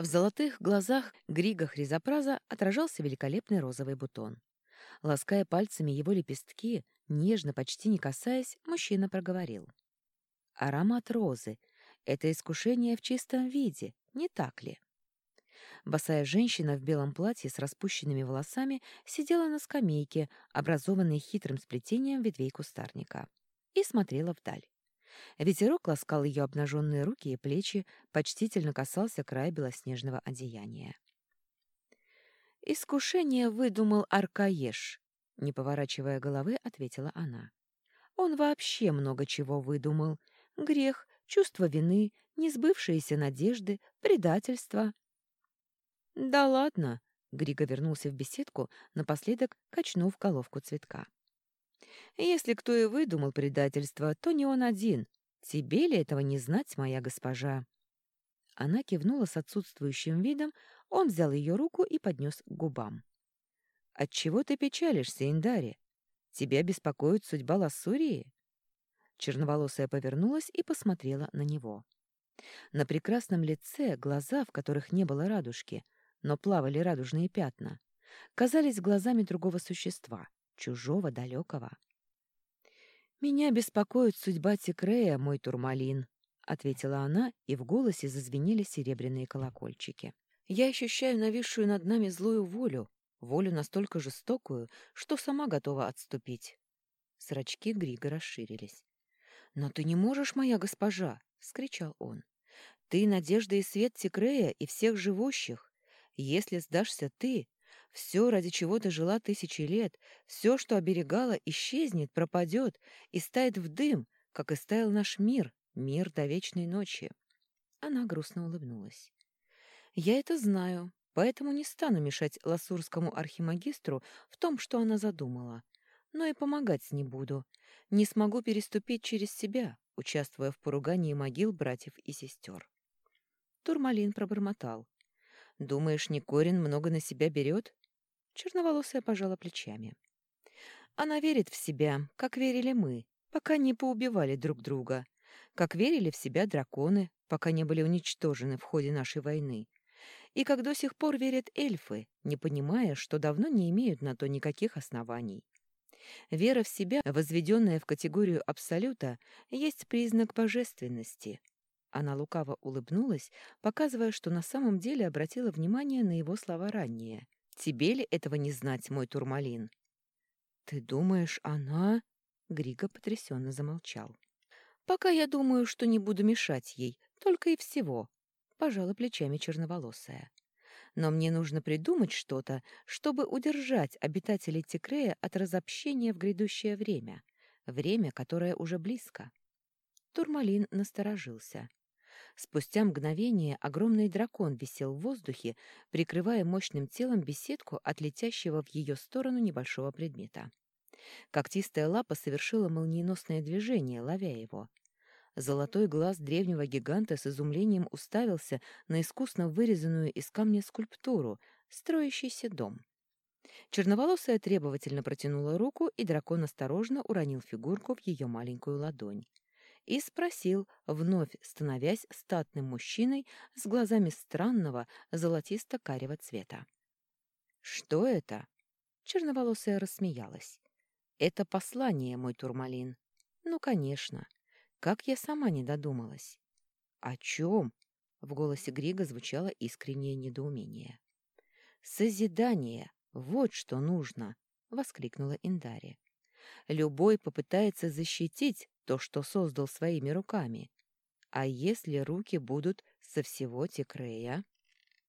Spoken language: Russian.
В золотых глазах Грига Хризопраза отражался великолепный розовый бутон. Лаская пальцами его лепестки, нежно, почти не касаясь, мужчина проговорил. «Аромат розы — это искушение в чистом виде, не так ли?» Босая женщина в белом платье с распущенными волосами сидела на скамейке, образованной хитрым сплетением ветвей кустарника, и смотрела вдаль. Ветерок ласкал ее обнаженные руки и плечи, почтительно касался края белоснежного одеяния. «Искушение выдумал Аркаеш», — не поворачивая головы, ответила она. «Он вообще много чего выдумал. Грех, чувство вины, несбывшиеся надежды, предательство». «Да ладно», — Григо вернулся в беседку, напоследок качнув головку цветка. «Если кто и выдумал предательство, то не он один. Тебе ли этого не знать, моя госпожа?» Она кивнула с отсутствующим видом, он взял ее руку и поднес к губам. «Отчего ты печалишься, Индари? Тебя беспокоит судьба Лассурии?» Черноволосая повернулась и посмотрела на него. На прекрасном лице глаза, в которых не было радужки, но плавали радужные пятна, казались глазами другого существа, чужого, далекого. «Меня беспокоит судьба Тикрея, мой турмалин», — ответила она, и в голосе зазвенели серебряные колокольчики. Я ощущаю нависшую над нами злую волю, волю настолько жестокую, что сама готова отступить. Зрачки Грига расширились. «Но ты не можешь, моя госпожа!» — вскричал он. «Ты — надежда и свет Тикрея и всех живущих. Если сдашься ты, все, ради чего ты жила тысячи лет, все, что оберегала, исчезнет, пропадет и стает в дым, как и стаял наш мир, мир до вечной ночи». Она грустно улыбнулась. Я это знаю, поэтому не стану мешать ласурскому архимагистру в том, что она задумала. Но и помогать не буду. Не смогу переступить через себя, участвуя в поругании могил братьев и сестер. Турмалин пробормотал. «Думаешь, Никорин много на себя берет?» Черноволосая пожала плечами. «Она верит в себя, как верили мы, пока не поубивали друг друга, как верили в себя драконы, пока не были уничтожены в ходе нашей войны, и как до сих пор верят эльфы, не понимая, что давно не имеют на то никаких оснований. Вера в себя, возведенная в категорию абсолюта, есть признак божественности. Она лукаво улыбнулась, показывая, что на самом деле обратила внимание на его слова ранее. «Тебе ли этого не знать, мой турмалин?» «Ты думаешь, она...» Григо потрясенно замолчал. «Пока я думаю, что не буду мешать ей, только и всего», пожала плечами черноволосая. Но мне нужно придумать что-то, чтобы удержать обитателей Тикрея от разобщения в грядущее время, время, которое уже близко. Турмалин насторожился. Спустя мгновение огромный дракон висел в воздухе, прикрывая мощным телом беседку от летящего в ее сторону небольшого предмета. Когтистая лапа совершила молниеносное движение, ловя его. Золотой глаз древнего гиганта с изумлением уставился на искусно вырезанную из камня скульптуру, строящийся дом. Черноволосая требовательно протянула руку, и дракон осторожно уронил фигурку в ее маленькую ладонь. И спросил, вновь становясь статным мужчиной с глазами странного золотисто-карего цвета. «Что это?» Черноволосая рассмеялась. «Это послание, мой турмалин». «Ну, конечно. Как я сама не додумалась? О чем? В голосе Грига звучало искреннее недоумение. Созидание, вот что нужно, воскликнула Индари. Любой попытается защитить то, что создал своими руками. А если руки будут со всего Текрея?